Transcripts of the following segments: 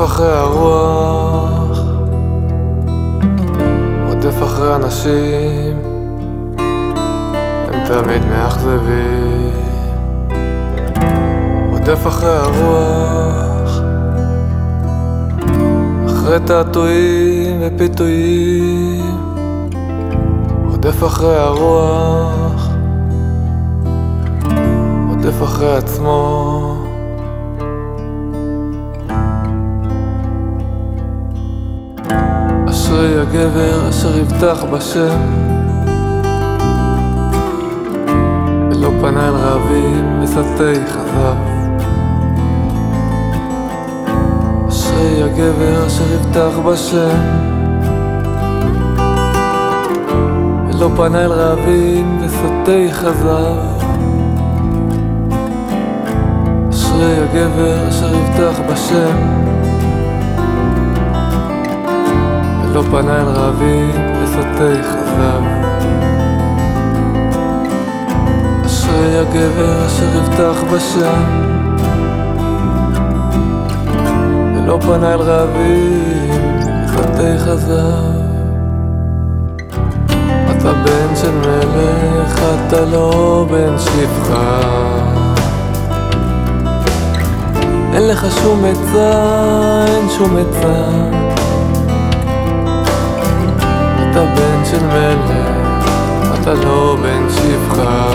אחרי הרוח, רודף אחרי אנשים, הם תמיד מאכזבים. רודף אחרי הרוח, אחרי תעתועים ופיתויים, רודף אחרי הרוח, רודף אחרי עצמו. אשרי הגבר אשר יבטח בשם. ולא פנה אל רעבים וסלטי חזב אשרי הגבר אשר יבטח בשם. ולא פנה אל רעבים וסוטי חזב אשרי הגבר אשר יבטח בשם לא פנה אל רבים וסוטי חזב. אשרי הגבר אשר יבטח בשם, ולא פנה אל רבים וסוטי חזב. אתה בן של מלך, אתה לא בן שפחה. אין לך שום עצה, אין שום עצה. אתה בן של מלך, אתה לא בן שפחה.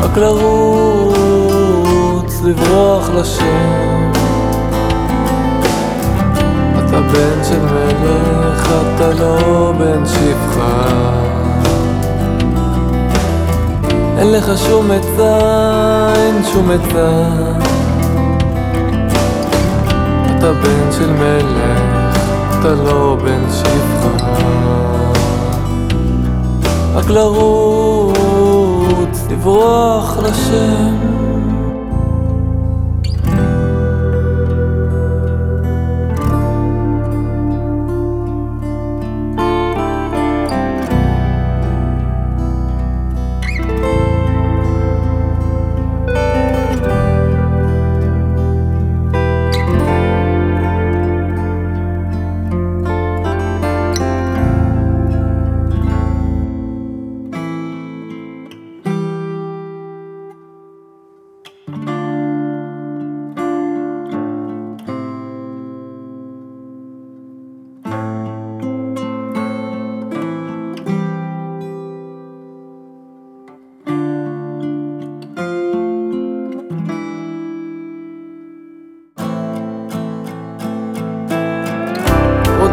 רק לרוץ, לברוח לשם. אתה בן של מלך, אתה לא בן שפחה. אין לך שום עצה, אין שום עצה. אתה בן של מלך. אתה לא בן שפחה. רק לרוץ, לברוח לשם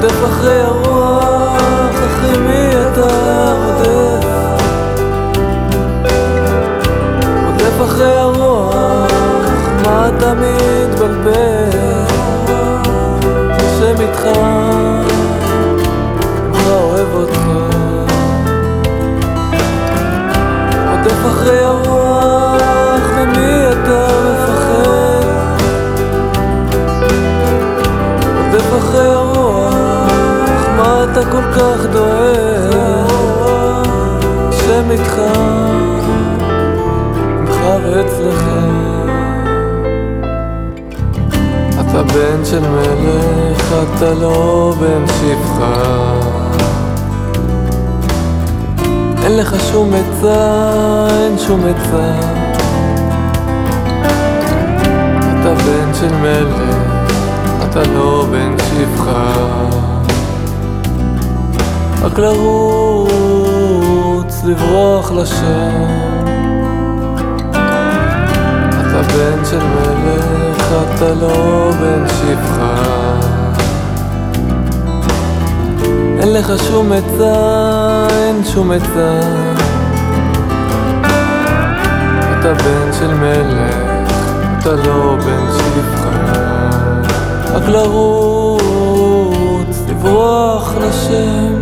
רודף אחרי הרוח, אחרי מי אתה רודף? רודף אחרי הרוח, מה אתה מתבלבל? השם איתך, כך דואג? השם איתך, ממך ואצלך. אתה בן של מלך, אתה לא בן שפחה. אין לך שום עצה, אין שום עצה. אתה בן של מלך, אתה לא בן שפחה. רק לרוץ, לברוח לשם. אתה בן של מלך, אתה לא בן שפחה. אין לך שום עצה, אין שום עצה. אתה בן של מלך, אתה לא בן שפחה. רק לרוץ, לברוח לשם.